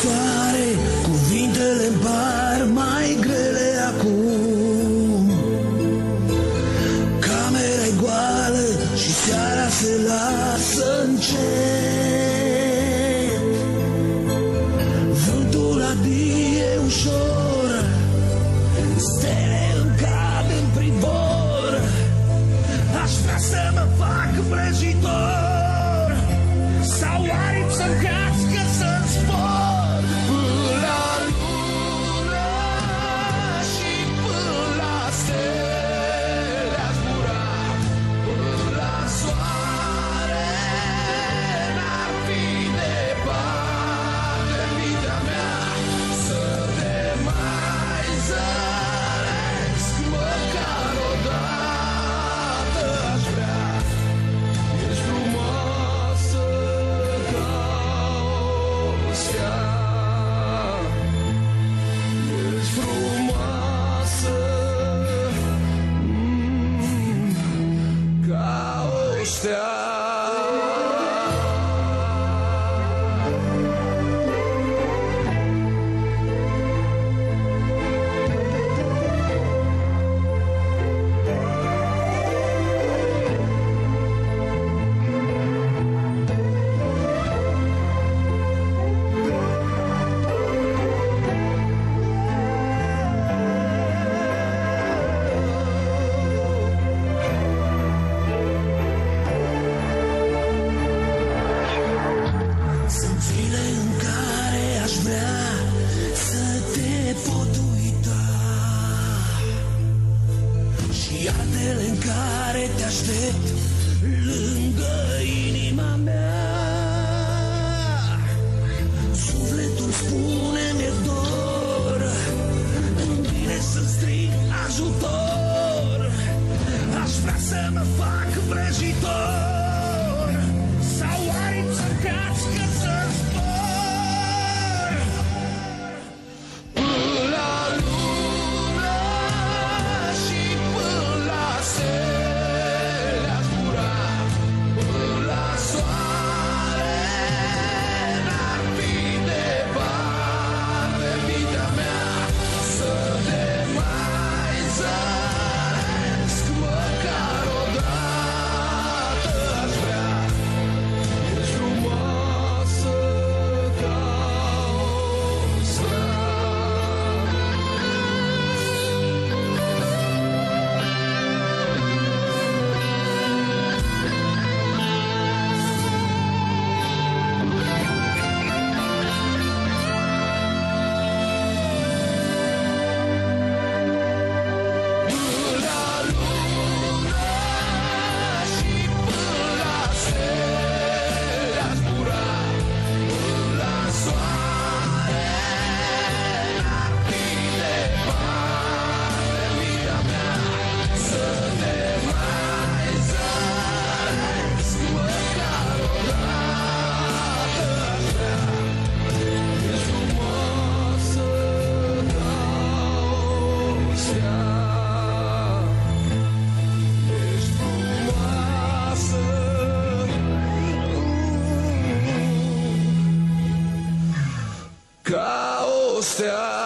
soare Cuvintele îmi par mai grele acum. Camera e goală și seara se lasă încet. Vântul adie ușor Stele îmi cad în privor. Aș vrea să mă fac vrăjitor Sau aripi să-mi crească să-mi spor? Și altele în care te aștept lângă inima mea. Sufletul spune mi-e dor Îmi vine să strig ajutor. Aș vrea să mă fac vrăjitor still